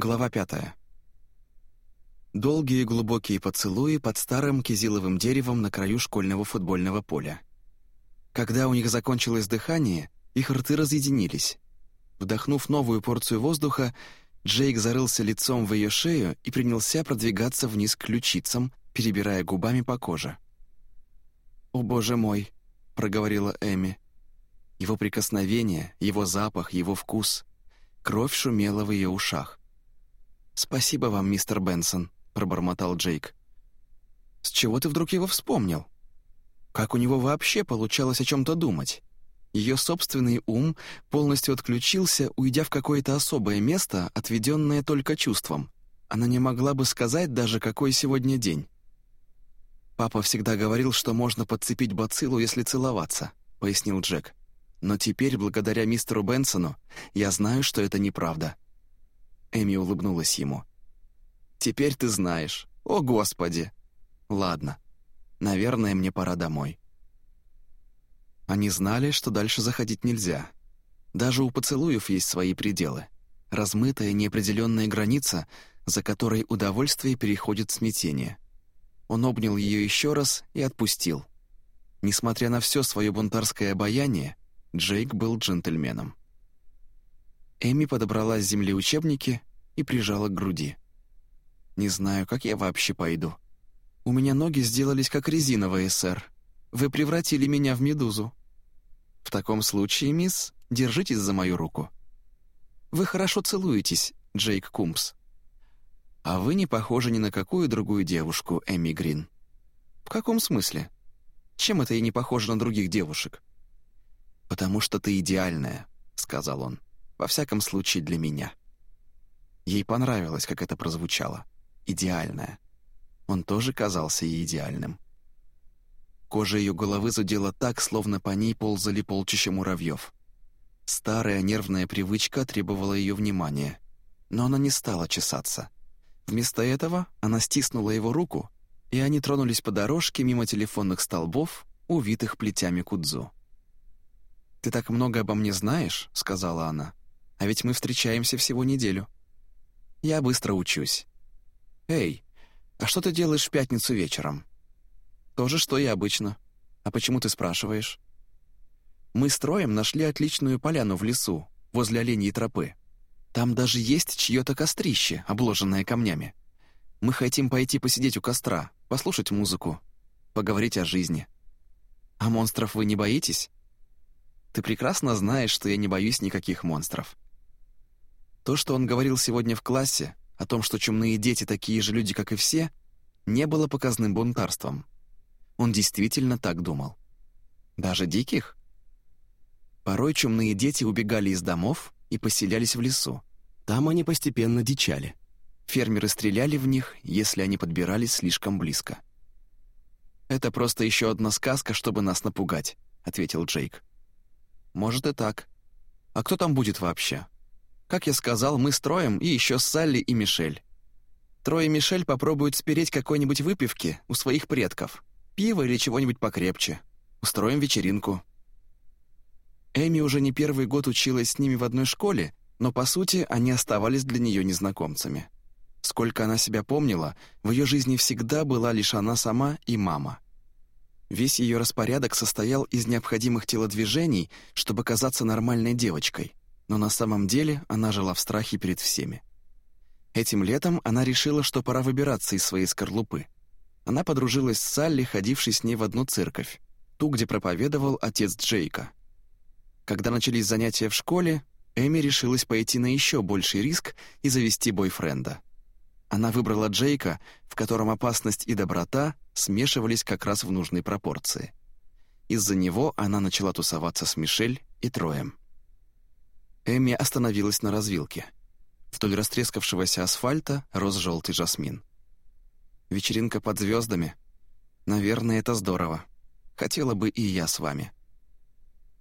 Глава пятая. Долгие глубокие поцелуи под старым кизиловым деревом на краю школьного футбольного поля. Когда у них закончилось дыхание, их рты разъединились. Вдохнув новую порцию воздуха, Джейк зарылся лицом в ее шею и принялся продвигаться вниз к ключицам, перебирая губами по коже. «О, боже мой!» — проговорила Эми. Его прикосновение, его запах, его вкус. Кровь шумела в ее ушах. «Спасибо вам, мистер Бенсон», — пробормотал Джейк. «С чего ты вдруг его вспомнил? Как у него вообще получалось о чем-то думать?» Ее собственный ум полностью отключился, уйдя в какое-то особое место, отведенное только чувством. Она не могла бы сказать даже, какой сегодня день. «Папа всегда говорил, что можно подцепить бациллу, если целоваться», — пояснил Джек. «Но теперь, благодаря мистеру Бенсону, я знаю, что это неправда». Эми улыбнулась ему. «Теперь ты знаешь. О, Господи!» «Ладно. Наверное, мне пора домой». Они знали, что дальше заходить нельзя. Даже у поцелуев есть свои пределы. Размытая неопределенная граница, за которой удовольствие переходит в смятение. Он обнял ее еще раз и отпустил. Несмотря на все свое бунтарское обаяние, Джейк был джентльменом. Эми подобрала с земли учебники и прижала к груди. «Не знаю, как я вообще пойду. У меня ноги сделались как резиновые, сэр. Вы превратили меня в медузу. В таком случае, мисс, держитесь за мою руку. Вы хорошо целуетесь, Джейк Кумпс. А вы не похожи ни на какую другую девушку, Эми Грин. В каком смысле? Чем это я не похожа на других девушек? «Потому что ты идеальная», — сказал он. Во всяком случае, для меня. Ей понравилось, как это прозвучало. Идеальное. Он тоже казался ей идеальным. Кожа ее головы зудела так, словно по ней ползали полчища муравьев. Старая нервная привычка требовала ее внимания. Но она не стала чесаться. Вместо этого она стиснула его руку, и они тронулись по дорожке мимо телефонных столбов, увитых плетями кудзу. «Ты так много обо мне знаешь», — сказала она. А ведь мы встречаемся всего неделю. Я быстро учусь. Эй, а что ты делаешь в пятницу вечером? То же, что и обычно. А почему ты спрашиваешь? Мы с Троем нашли отличную поляну в лесу, возле оленьей тропы. Там даже есть чье-то кострище, обложенное камнями. Мы хотим пойти посидеть у костра, послушать музыку, поговорить о жизни. А монстров вы не боитесь? Ты прекрасно знаешь, что я не боюсь никаких монстров. То, что он говорил сегодня в классе, о том, что чумные дети такие же люди, как и все, не было показным бунтарством. Он действительно так думал. Даже диких? Порой чумные дети убегали из домов и поселялись в лесу. Там они постепенно дичали. Фермеры стреляли в них, если они подбирались слишком близко. «Это просто еще одна сказка, чтобы нас напугать», — ответил Джейк. «Может и так. А кто там будет вообще?» Как я сказал, мы с Троем и еще Салли и Мишель. Трой и Мишель попробуют спереть какой-нибудь выпивки у своих предков. Пиво или чего-нибудь покрепче. Устроим вечеринку. Эми уже не первый год училась с ними в одной школе, но, по сути, они оставались для нее незнакомцами. Сколько она себя помнила, в ее жизни всегда была лишь она сама и мама. Весь ее распорядок состоял из необходимых телодвижений, чтобы казаться нормальной девочкой но на самом деле она жила в страхе перед всеми. Этим летом она решила, что пора выбираться из своей скорлупы. Она подружилась с Салли, ходившей с ней в одну церковь, ту, где проповедовал отец Джейка. Когда начались занятия в школе, Эми решилась пойти на еще больший риск и завести бойфренда. Она выбрала Джейка, в котором опасность и доброта смешивались как раз в нужной пропорции. Из-за него она начала тусоваться с Мишель и Троем. Эми остановилась на развилке. Вдоль растрескавшегося асфальта рос желтый жасмин. Вечеринка под звездами. Наверное, это здорово. Хотела бы и я с вами.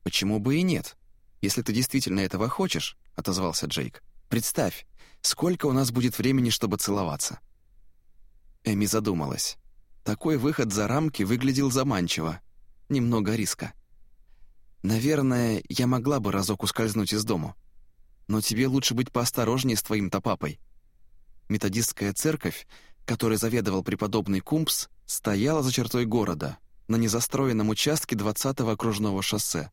Почему бы и нет? Если ты действительно этого хочешь, отозвался Джейк. Представь, сколько у нас будет времени, чтобы целоваться. Эми задумалась. Такой выход за рамки выглядел заманчиво. Немного риска. Наверное, я могла бы разок ускользнуть из дому. Но тебе лучше быть поосторожнее с твоим-то папой. Методистская церковь, которой заведовал преподобный Кумпс, стояла за чертой города, на незастроенном участке 20-го окружного шоссе.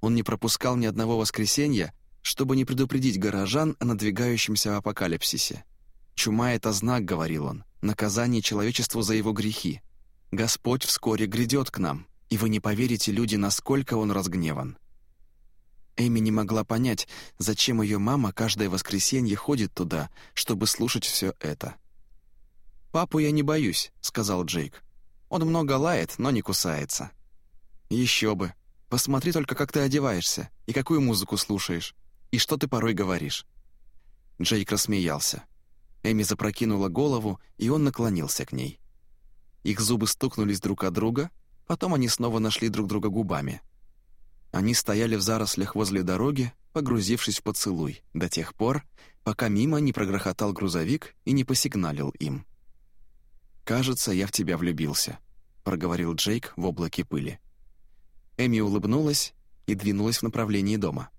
Он не пропускал ни одного воскресенья, чтобы не предупредить горожан о надвигающемся апокалипсисе. «Чума — это знак», — говорил он, — «наказание человечеству за его грехи. Господь вскоре грядет к нам, и вы не поверите, люди, насколько он разгневан». Эми не могла понять, зачем ее мама каждое воскресенье ходит туда, чтобы слушать все это. «Папу я не боюсь», — сказал Джейк. «Он много лает, но не кусается». «Еще бы. Посмотри только, как ты одеваешься, и какую музыку слушаешь, и что ты порой говоришь». Джейк рассмеялся. Эми запрокинула голову, и он наклонился к ней. Их зубы стукнулись друг от друга, потом они снова нашли друг друга губами. Они стояли в зарослях возле дороги, погрузившись в поцелуй, до тех пор, пока мимо не прогрохотал грузовик и не посигналил им. «Кажется, я в тебя влюбился», — проговорил Джейк в облаке пыли. Эми улыбнулась и двинулась в направлении дома.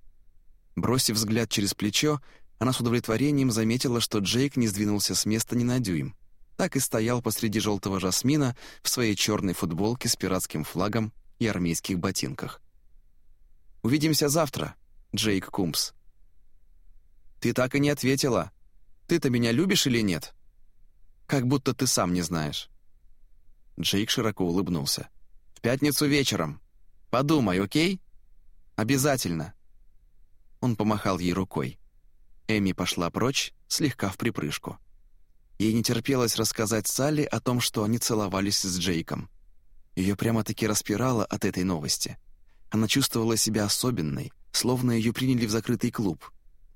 Бросив взгляд через плечо, она с удовлетворением заметила, что Джейк не сдвинулся с места ни на дюйм. Так и стоял посреди желтого жасмина в своей черной футболке с пиратским флагом и армейских ботинках. «Увидимся завтра, Джейк Кумпс». «Ты так и не ответила. Ты-то меня любишь или нет?» «Как будто ты сам не знаешь». Джейк широко улыбнулся. «В пятницу вечером. Подумай, окей?» «Обязательно». Он помахал ей рукой. Эми пошла прочь, слегка в припрыжку. Ей не терпелось рассказать Салли о том, что они целовались с Джейком. Ее прямо-таки распирало от этой новости. Она чувствовала себя особенной, словно ее приняли в закрытый клуб.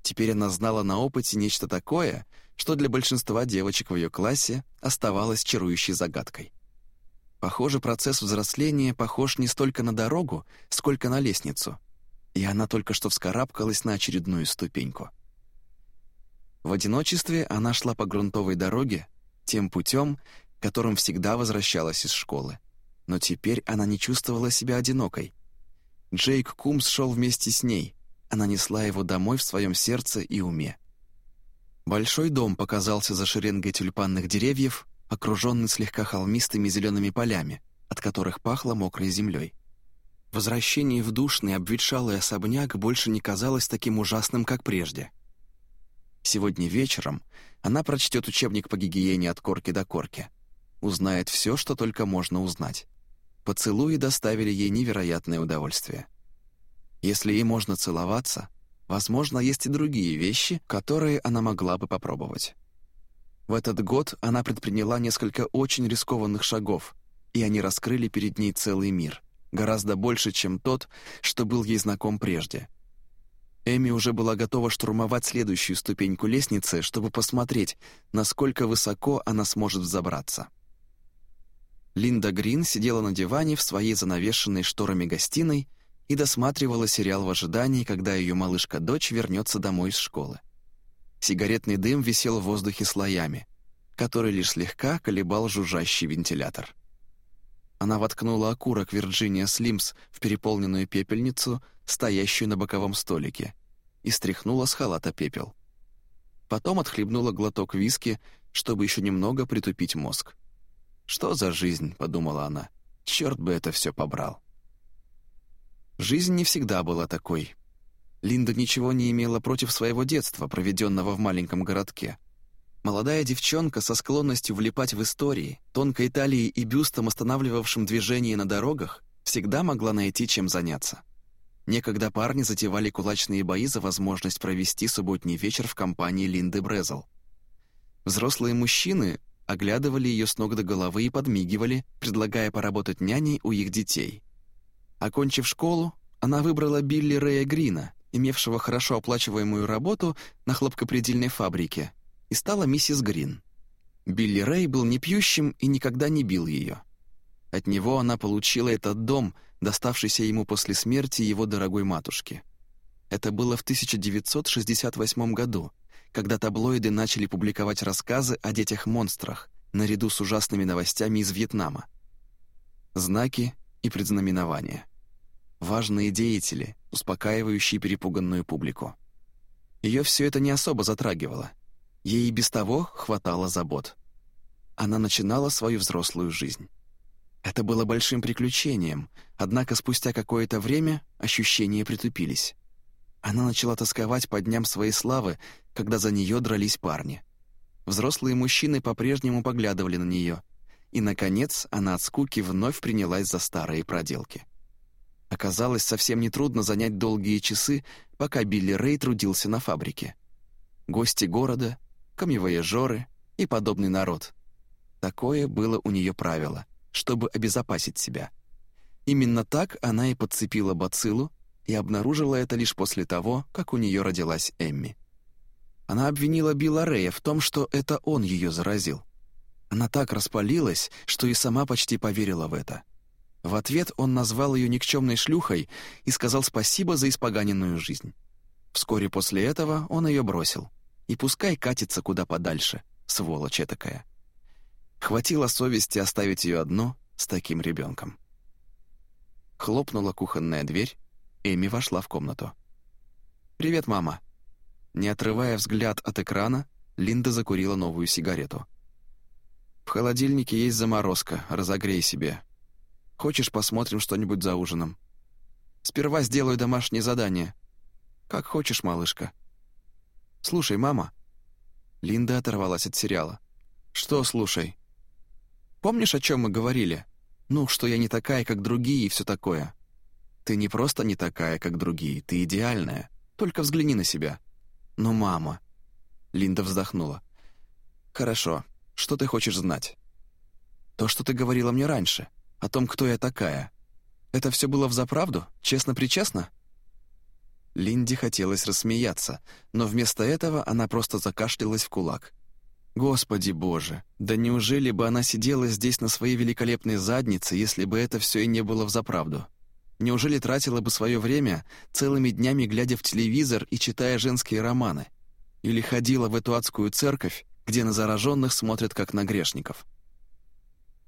Теперь она знала на опыте нечто такое, что для большинства девочек в ее классе оставалось чарующей загадкой. Похоже, процесс взросления похож не столько на дорогу, сколько на лестницу — и она только что вскарабкалась на очередную ступеньку. В одиночестве она шла по грунтовой дороге, тем путем, которым всегда возвращалась из школы. Но теперь она не чувствовала себя одинокой. Джейк Кумс шел вместе с ней, она несла его домой в своем сердце и уме. Большой дом показался за шеренгой тюльпанных деревьев, окруженный слегка холмистыми зелеными полями, от которых пахло мокрой землей. Возвращение в душный, обветшалый особняк больше не казалось таким ужасным, как прежде. Сегодня вечером она прочтет учебник по гигиене от корки до корки. Узнает все, что только можно узнать. Поцелуи доставили ей невероятное удовольствие. Если ей можно целоваться, возможно, есть и другие вещи, которые она могла бы попробовать. В этот год она предприняла несколько очень рискованных шагов, и они раскрыли перед ней целый мир — гораздо больше, чем тот, что был ей знаком прежде. Эми уже была готова штурмовать следующую ступеньку лестницы, чтобы посмотреть, насколько высоко она сможет взобраться. Линда Грин сидела на диване в своей занавешенной шторами гостиной и досматривала сериал в ожидании, когда ее малышка-дочь вернется домой из школы. Сигаретный дым висел в воздухе слоями, который лишь слегка колебал жужжащий вентилятор. Она воткнула окурок Вирджиния Слимс в переполненную пепельницу, стоящую на боковом столике, и стряхнула с халата пепел. Потом отхлебнула глоток виски, чтобы еще немного притупить мозг. «Что за жизнь?» — подумала она. «Черт бы это все побрал». Жизнь не всегда была такой. Линда ничего не имела против своего детства, проведенного в маленьком городке. Молодая девчонка со склонностью влипать в истории, тонкой талией и бюстом, останавливавшим движение на дорогах, всегда могла найти чем заняться. Некогда парни затевали кулачные бои за возможность провести субботний вечер в компании Линды Брезл. Взрослые мужчины оглядывали ее с ног до головы и подмигивали, предлагая поработать няней у их детей. Окончив школу, она выбрала Билли Рэя Грина, имевшего хорошо оплачиваемую работу на хлопкопредельной фабрике, и стала миссис Грин. Билли Рэй был не пьющим и никогда не бил ее. От него она получила этот дом, доставшийся ему после смерти его дорогой матушки. Это было в 1968 году, когда таблоиды начали публиковать рассказы о детях-монстрах, наряду с ужасными новостями из Вьетнама. Знаки и предзнаменования. Важные деятели, успокаивающие перепуганную публику. Ее все это не особо затрагивало. Ей и без того хватало забот. Она начинала свою взрослую жизнь. Это было большим приключением, однако спустя какое-то время ощущения притупились. Она начала тосковать по дням своей славы, когда за нее дрались парни. Взрослые мужчины по-прежнему поглядывали на нее, и, наконец, она от скуки вновь принялась за старые проделки. Оказалось, совсем нетрудно занять долгие часы, пока Билли Рэй трудился на фабрике. Гости города, камевояжеры и подобный народ. Такое было у нее правило, чтобы обезопасить себя. Именно так она и подцепила бациллу и обнаружила это лишь после того, как у нее родилась Эмми. Она обвинила Билла Рэя в том, что это он ее заразил. Она так распалилась, что и сама почти поверила в это. В ответ он назвал ее никчемной шлюхой и сказал спасибо за испоганенную жизнь. Вскоре после этого он ее бросил. И пускай катится куда подальше, сволочь такая. Хватило совести оставить ее одну с таким ребенком. Хлопнула кухонная дверь, Эми вошла в комнату. «Привет, мама». Не отрывая взгляд от экрана, Линда закурила новую сигарету. «В холодильнике есть заморозка, разогрей себе. Хочешь, посмотрим что-нибудь за ужином? Сперва сделаю домашнее задание. Как хочешь, малышка». «Слушай, мама». Линда оторвалась от сериала. «Что слушай?» «Помнишь, о чем мы говорили? Ну, что я не такая, как другие и все такое. Ты не просто не такая, как другие, ты идеальная. Только взгляни на себя». «Ну, мама...» Линда вздохнула. «Хорошо. Что ты хочешь знать?» «То, что ты говорила мне раньше, о том, кто я такая. Это все было взаправду? Честно-причестно?» Линде хотелось рассмеяться, но вместо этого она просто закашлялась в кулак. Господи боже, да неужели бы она сидела здесь на своей великолепной заднице, если бы это все и не было взаправду? Неужели тратила бы свое время целыми днями глядя в телевизор и читая женские романы? Или ходила в эту адскую церковь, где на зараженных смотрят как на грешников?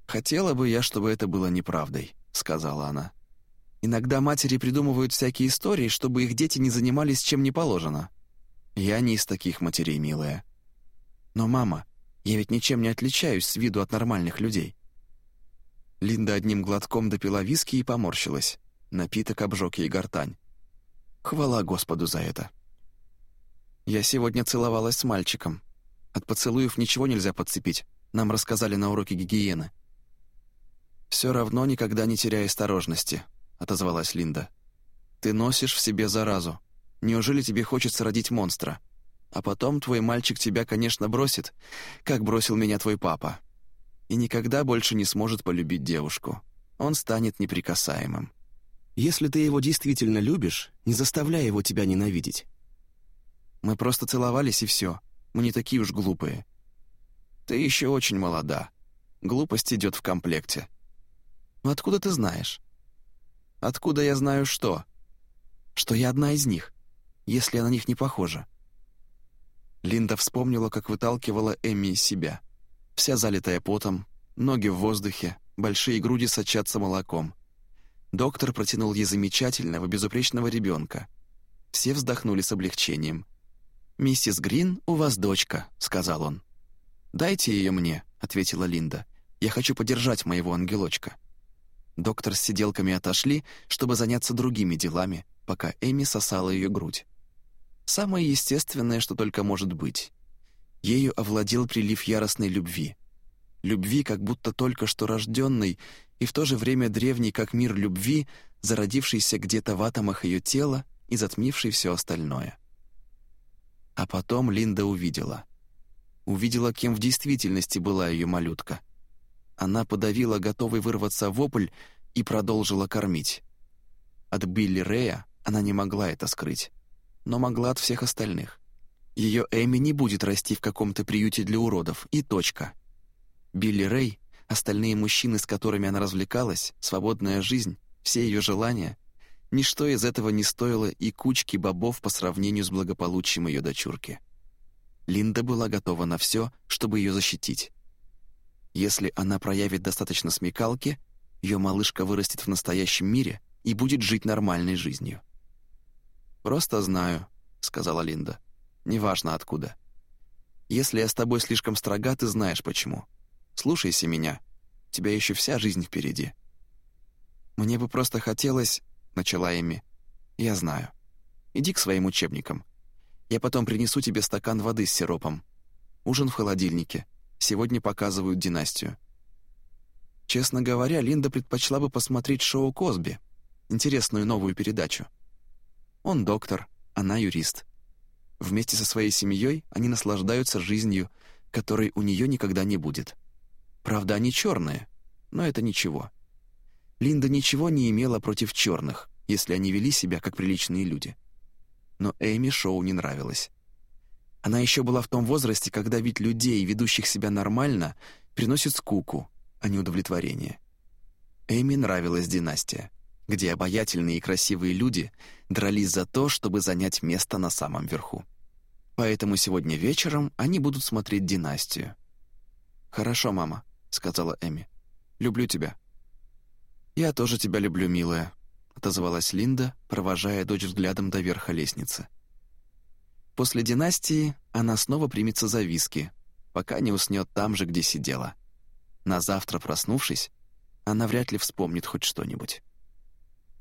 «Хотела бы я, чтобы это было неправдой», — сказала она. «Иногда матери придумывают всякие истории, чтобы их дети не занимались чем не положено. Я не из таких матерей, милая. Но, мама, я ведь ничем не отличаюсь с виду от нормальных людей». Линда одним глотком допила виски и поморщилась. Напиток обжег ей гортань. Хвала Господу за это. Я сегодня целовалась с мальчиком. От поцелуев ничего нельзя подцепить, нам рассказали на уроке гигиены. «Все равно никогда не теряй осторожности», — отозвалась Линда. «Ты носишь в себе заразу. Неужели тебе хочется родить монстра? А потом твой мальчик тебя, конечно, бросит, как бросил меня твой папа. И никогда больше не сможет полюбить девушку. Он станет неприкасаемым. Если ты его действительно любишь, не заставляй его тебя ненавидеть. Мы просто целовались, и все. Мы не такие уж глупые. Ты еще очень молода. Глупость идет в комплекте. Но откуда ты знаешь? Откуда я знаю что? Что я одна из них, если я на них не похожа. Линда вспомнила, как выталкивала Эмми из себя. Вся залитая потом, ноги в воздухе, большие груди сочатся молоком. Доктор протянул ей замечательного, безупречного ребенка. Все вздохнули с облегчением. «Миссис Грин, у вас дочка», — сказал он. «Дайте ее мне», — ответила Линда. «Я хочу подержать моего ангелочка». Доктор с сиделками отошли, чтобы заняться другими делами, пока Эми сосала ее грудь. Самое естественное, что только может быть. Ею овладел прилив яростной любви. Любви, как будто только что рожденной, и в то же время древний как мир любви, зародившийся где-то в атомах ее тела и затмивший все остальное. А потом Линда увидела. Увидела, кем в действительности была ее малютка. Она подавила готовый вырваться вопль и продолжила кормить. От Билли Рэя она не могла это скрыть, но могла от всех остальных. Ее Эми не будет расти в каком-то приюте для уродов, и точка. Билли Рэй Остальные мужчины, с которыми она развлекалась, свободная жизнь, все ее желания — ничто из этого не стоило и кучки бобов по сравнению с благополучием ее дочурки. Линда была готова на все, чтобы ее защитить. Если она проявит достаточно смекалки, ее малышка вырастет в настоящем мире и будет жить нормальной жизнью. «Просто знаю», — сказала Линда. «Неважно откуда». Если я с тобой слишком строга, ты знаешь почему. Слушайся меня. У тебя еще вся жизнь впереди». «Мне бы просто хотелось...» — начала Эми. «Я знаю. Иди к своим учебникам. Я потом принесу тебе стакан воды с сиропом. Ужин в холодильнике. Сегодня показывают «Династию». Честно говоря, Линда предпочла бы посмотреть шоу «Косби», интересную новую передачу. Он доктор, она юрист. Вместе со своей семьей они наслаждаются жизнью, которой у нее никогда не будет. Правда, они черные, но это ничего. Линда ничего не имела против черных, если они вели себя как приличные люди. Но Эми шоу не нравилось. Она еще была в том возрасте, когда вид людей, ведущих себя нормально, приносит скуку, а не удовлетворение. Эми нравилась династия, где обаятельные и красивые люди дрались за то, чтобы занять место на самом верху. Поэтому сегодня вечером они будут смотреть «Династию». «Хорошо, мама», — сказала Эми. «Люблю тебя». «Я тоже тебя люблю, милая», — отозвалась Линда, провожая дочь взглядом до верха лестницы. После «Династии» она снова примется за виски, пока не уснет там же, где сидела. На завтра, проснувшись, она вряд ли вспомнит хоть что-нибудь.